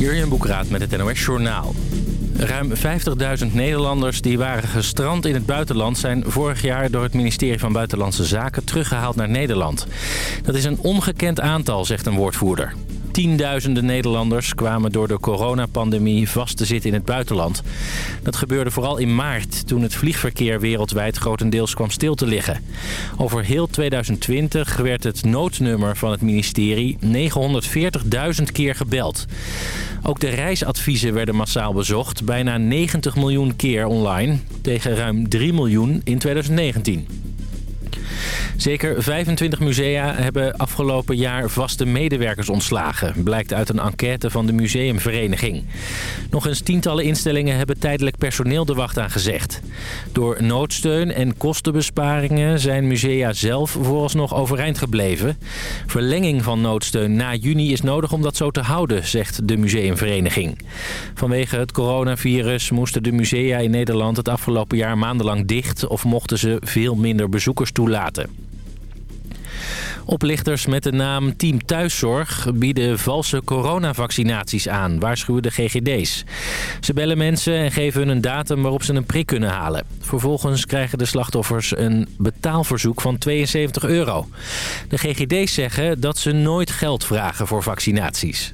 Jurjen Boekraat met het NOS Journaal. Ruim 50.000 Nederlanders die waren gestrand in het buitenland... zijn vorig jaar door het ministerie van Buitenlandse Zaken teruggehaald naar Nederland. Dat is een ongekend aantal, zegt een woordvoerder. Tienduizenden Nederlanders kwamen door de coronapandemie vast te zitten in het buitenland. Dat gebeurde vooral in maart, toen het vliegverkeer wereldwijd grotendeels kwam stil te liggen. Over heel 2020 werd het noodnummer van het ministerie 940.000 keer gebeld. Ook de reisadviezen werden massaal bezocht, bijna 90 miljoen keer online, tegen ruim 3 miljoen in 2019. Zeker 25 musea hebben afgelopen jaar vaste medewerkers ontslagen. Blijkt uit een enquête van de museumvereniging. Nog eens tientallen instellingen hebben tijdelijk personeel de wacht aan gezegd. Door noodsteun en kostenbesparingen zijn musea zelf vooralsnog overeind gebleven. Verlenging van noodsteun na juni is nodig om dat zo te houden, zegt de museumvereniging. Vanwege het coronavirus moesten de musea in Nederland het afgelopen jaar maandenlang dicht... of mochten ze veel minder bezoekers toelaten. Oplichters met de naam Team Thuiszorg bieden valse coronavaccinaties aan, waarschuwen de GGD's. Ze bellen mensen en geven hun een datum waarop ze een prik kunnen halen. Vervolgens krijgen de slachtoffers een betaalverzoek van 72 euro. De GGD's zeggen dat ze nooit geld vragen voor vaccinaties.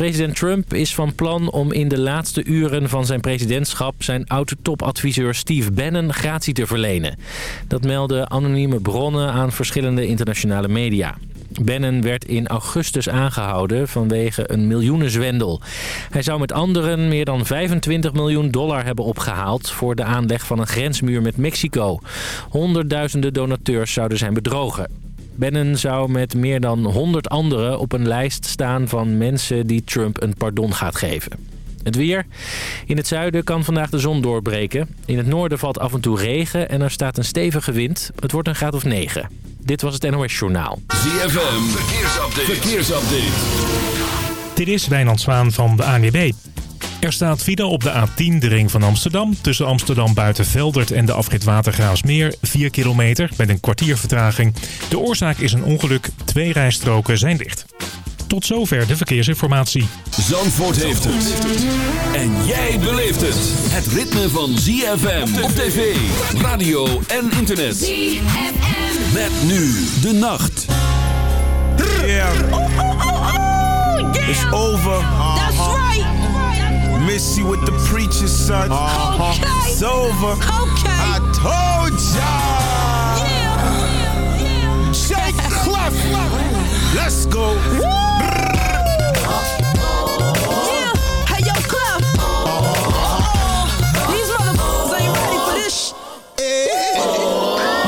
President Trump is van plan om in de laatste uren van zijn presidentschap... zijn oude topadviseur Steve Bannon gratie te verlenen. Dat melden anonieme bronnen aan verschillende internationale media. Bannon werd in augustus aangehouden vanwege een miljoenenzwendel. Hij zou met anderen meer dan 25 miljoen dollar hebben opgehaald... voor de aanleg van een grensmuur met Mexico. Honderdduizenden donateurs zouden zijn bedrogen. Bannon zou met meer dan 100 anderen op een lijst staan van mensen die Trump een pardon gaat geven. Het weer. In het zuiden kan vandaag de zon doorbreken. In het noorden valt af en toe regen en er staat een stevige wind. Het wordt een graad of 9. Dit was het NOS Journaal. ZFM. Verkeersupdate. Verkeersupdate. Dit is Wijnand Zwaan van de ANWB. Er staat file op de A10, de ring van Amsterdam. Tussen Amsterdam Buitenveldert en de afrit Watergraafsmeer. 4 kilometer met een kwartier vertraging. De oorzaak is een ongeluk. Twee rijstroken zijn dicht. Tot zover de verkeersinformatie. Zandvoort heeft het. En jij beleeft het. Het ritme van ZFM op tv, radio en internet. ZFM. Met nu de nacht. Yeah. It's over. That's you with the preacher's son. Uh-huh. Okay. It's over. Okay. I told ya. Yeah. Yeah. yeah. Shake Clef. Let's go. Yeah. Hey, yo, Clef. These motherfuckers ain't ready for this.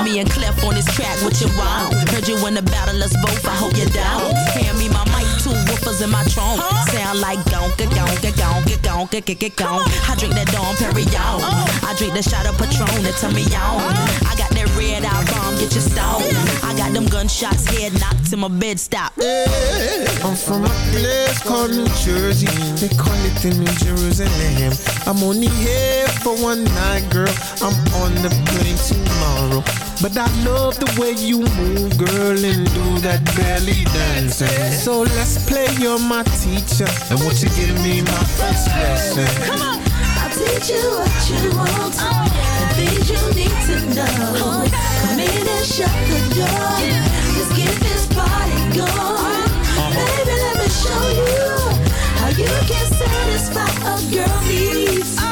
Me and Clef on this track, what you want? Heard you in the battle, let's both, I hope you're down. Hand me my mic, two woofers in my trunk. Sound like gonka, gonka, gonka, gonka, gonka, gonka. I drink that Dom Perignon. I drink the shot of Patron that turn me on. I got that red eye bomb, get you stoned. I got them gunshots, head knocked to my bed stop. I'm from a place called New Jersey. They call it the New Jerusalem. I'm only here for one night, girl. I'm on the plane tomorrow. But I love the way you move, girl, and do that belly dancing. So let's play, you're my teacher. And won't you give me my first lesson? Come on. I'll teach you what you want and things you need to know. Come in and shut the door. Let's get this party going. Baby, let me show you how you can satisfy a girl needs.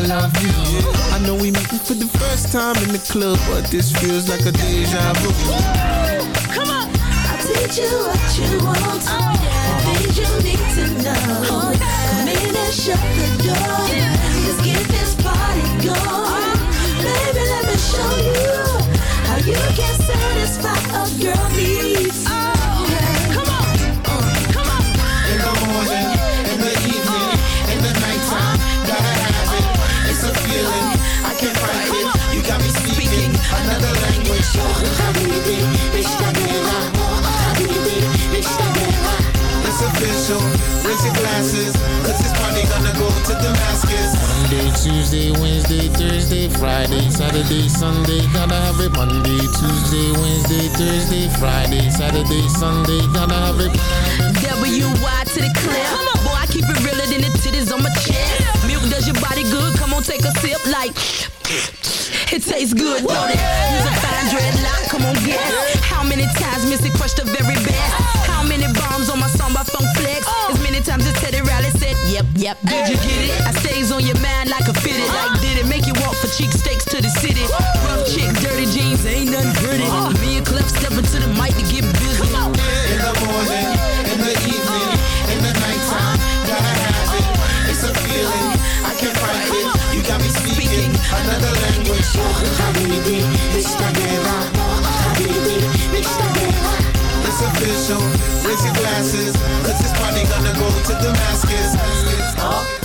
I love you. I know we meeting for the first time in the club, but this feels like a deja vu. Come on. I'll teach you what you want oh. and things you need to know. Oh, Come in and shut the door. Let's get this party going. Uh-huh. Baby, let me show you how you can satisfy a girl need. Cause this party gonna go to Damascus. Monday, Tuesday, Wednesday, Thursday, Friday, Saturday, Sunday. Gotta have it Monday, Tuesday, Wednesday, Thursday, Friday, Saturday, Sunday. Gotta have it. W-Y to the clip. Come on, boy, I keep it realer than the titties on my chest. Milk does your body good. Come on, take a sip like it tastes good. Don't it? Yep. Did you get it? I stays on your mind like a fitted. Like did it make you walk for cheek steaks to the city? Rough chick, dirty jeans, ain't nothing pretty. Me and Clef stepping to the mic to get busy. In the morning, in the evening, in the nighttime, gotta have it. It's a feeling, I can't fight it. You got me speaking another language. Habibi, esta guerra. Habibi, esta guerra. It's official, raise your glasses, cause this party gonna go to the max. 好。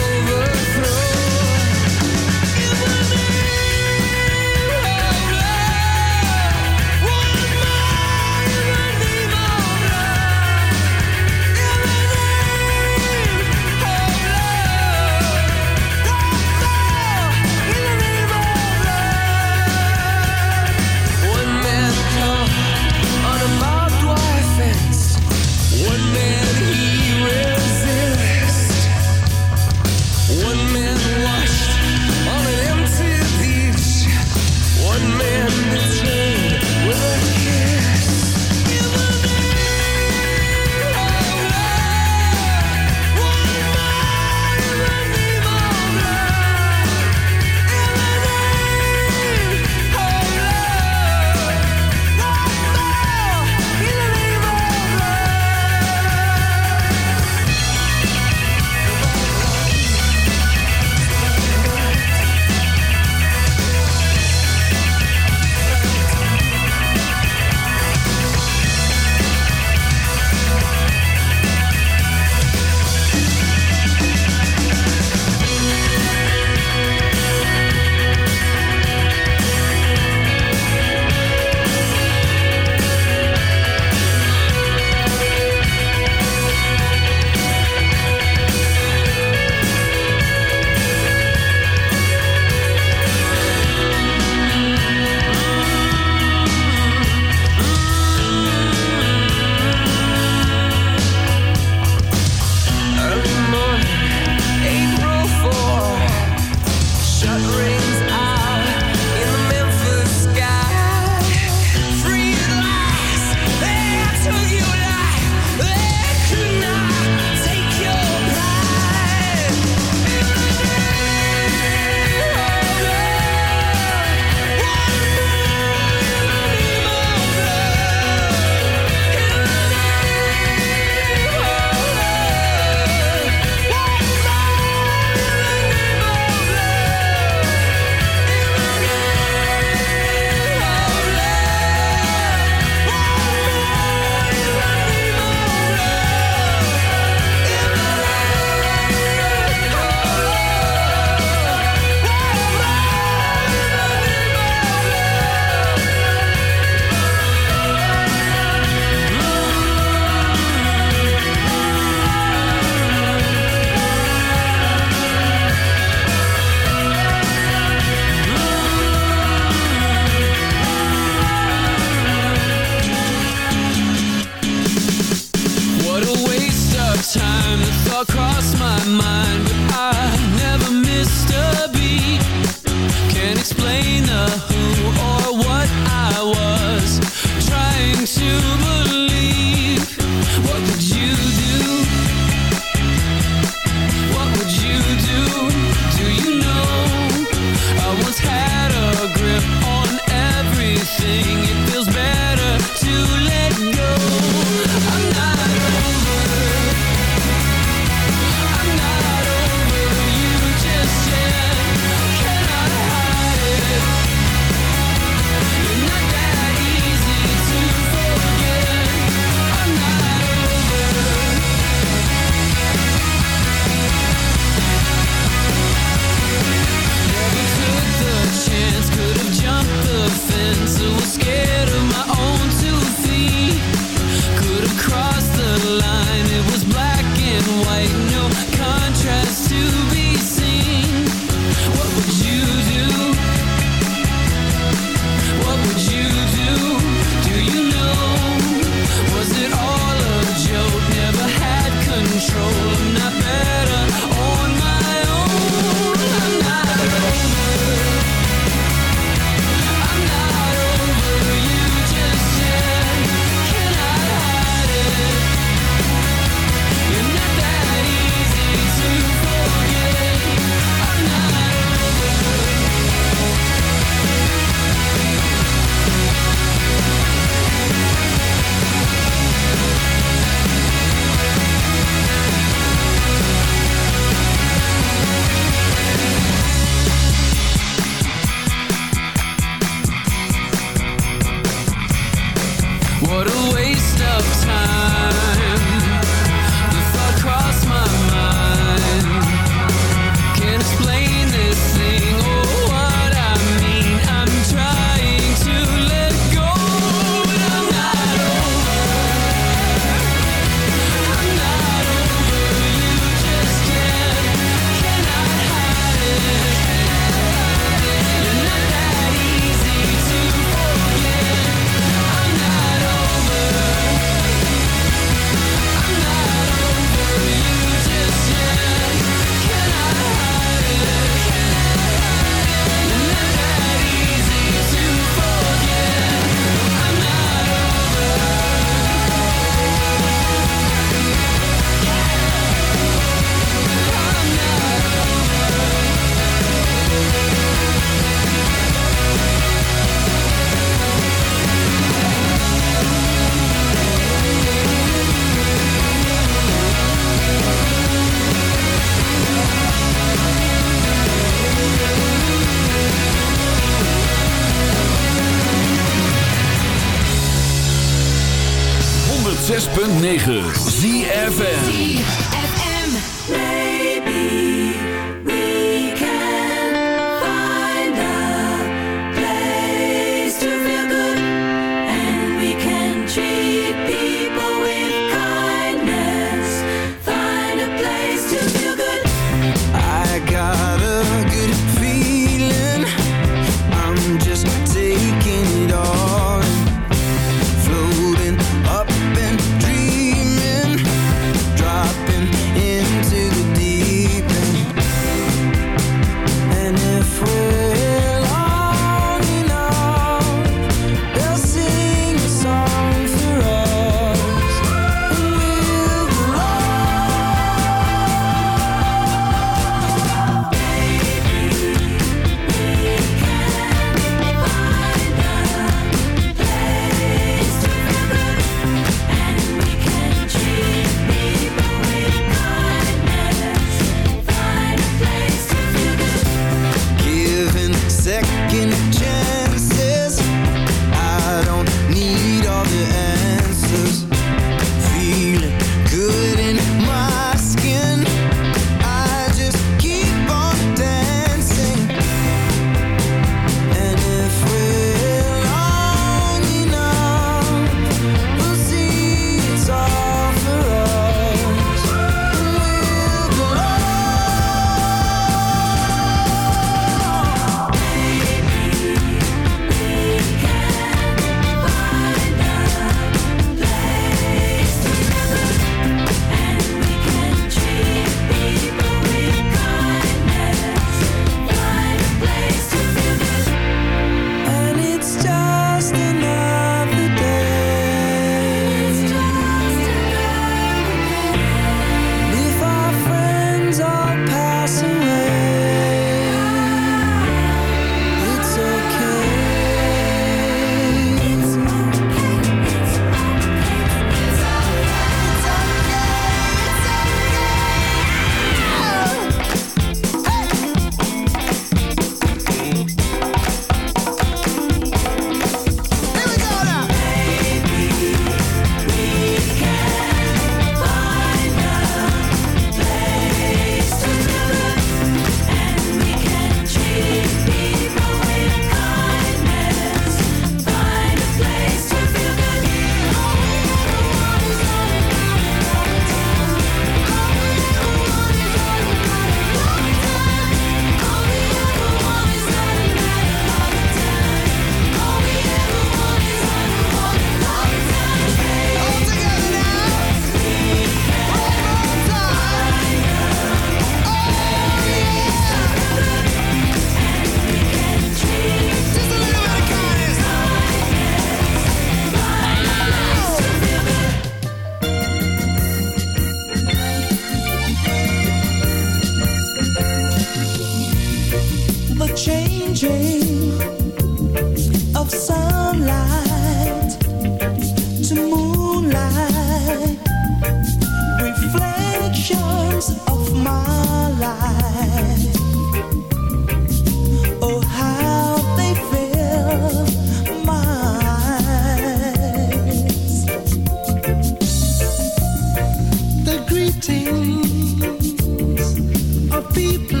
People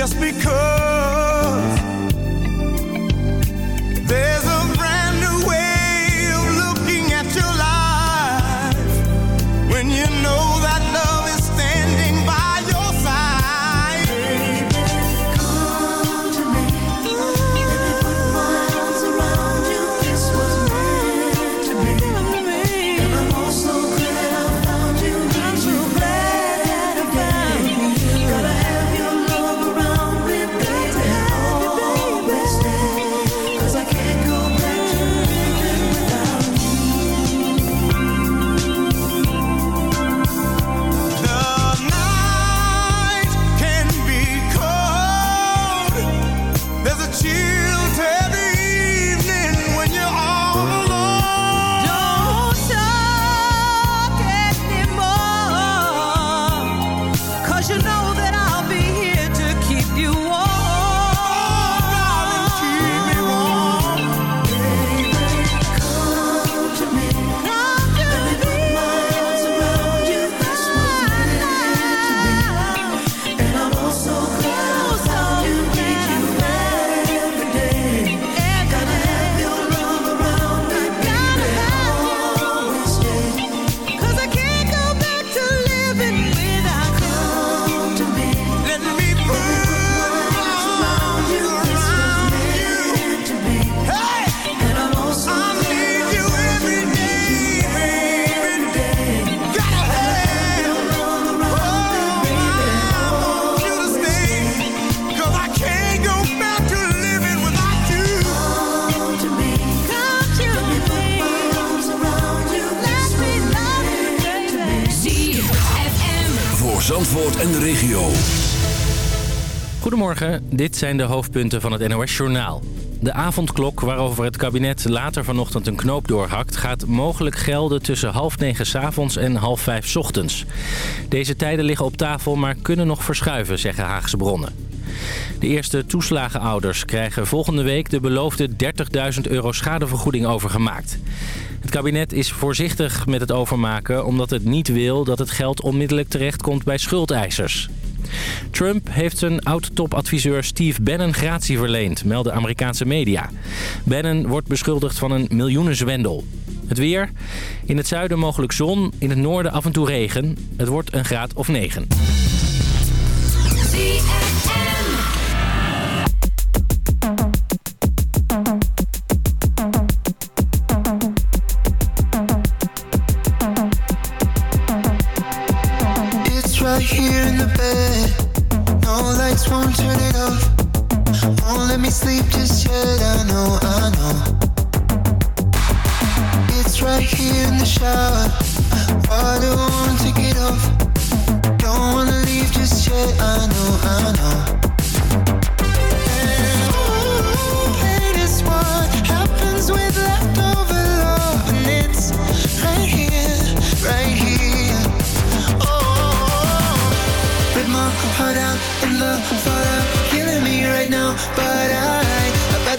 just because en de regio. Goedemorgen, dit zijn de hoofdpunten van het NOS-journaal. De avondklok waarover het kabinet later vanochtend een knoop doorhakt... gaat mogelijk gelden tussen half negen 's avonds en half vijf 's ochtends. Deze tijden liggen op tafel, maar kunnen nog verschuiven, zeggen Haagse bronnen. De eerste toeslagenouders krijgen volgende week de beloofde 30.000 euro schadevergoeding overgemaakt. Het kabinet is voorzichtig met het overmaken omdat het niet wil dat het geld onmiddellijk terechtkomt bij schuldeisers. Trump heeft zijn oud-topadviseur Steve Bannon gratie verleend, melden Amerikaanse media. Bannon wordt beschuldigd van een miljoenenzwendel. Het weer. In het zuiden mogelijk zon, in het noorden af en toe regen. Het wordt een graad of 9. Here in the bed. No lights won't turn it off. Won't let me sleep just yet. I know, I know. It's right here in the shower. Won't wanna take it off. Don't wanna leave just yet. I know, I know.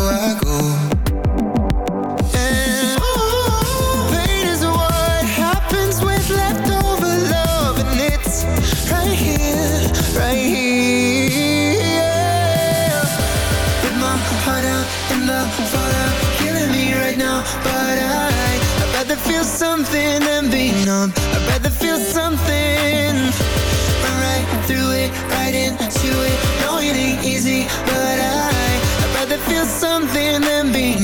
Go, I go.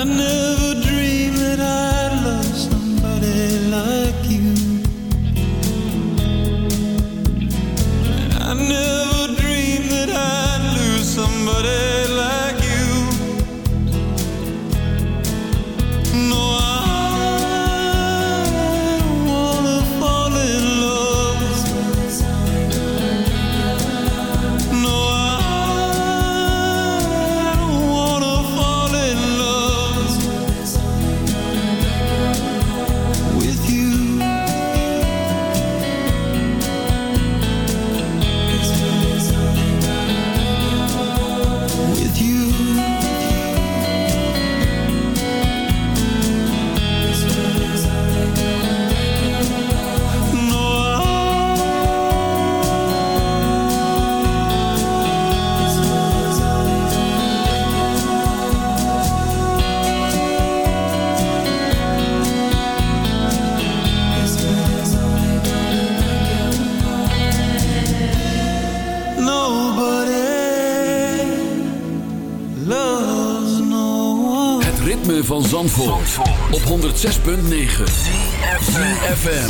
I never 106.9 FM.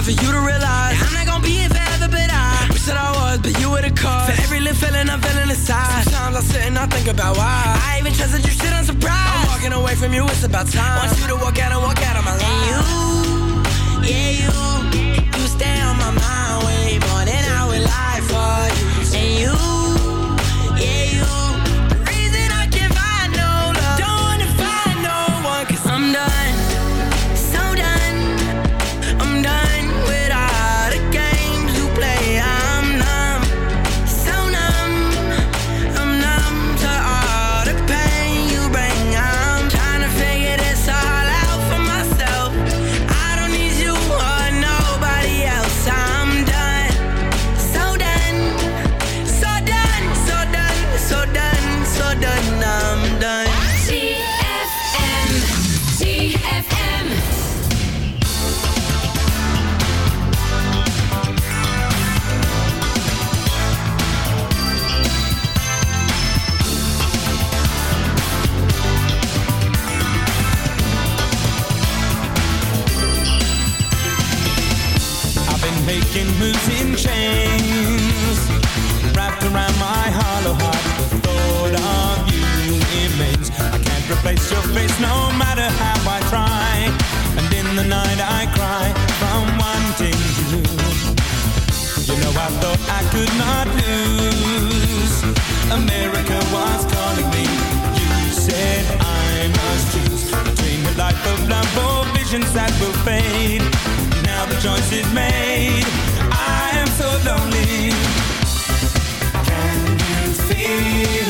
hard for you to realize I'm not gonna be here forever, but I Wish that I was, but you were the cause For every little feeling I'm feeling inside. Sometimes I sit and I think about why. I even trusted you, shit, I'm surprised I'm walking away from you, it's about time. Want you to walk out and walk out of my life and you, yeah, you You stay on my mind. Way more than I would lie for you. And you fade. Now the choice is made. I am so lonely. Can you feel?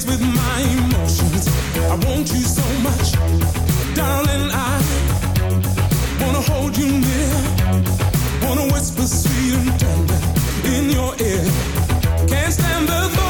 plays with my emotions. I want you so much, darling. I wanna hold you near, wanna whisper sweet and tender in your ear. Can't stand the thought.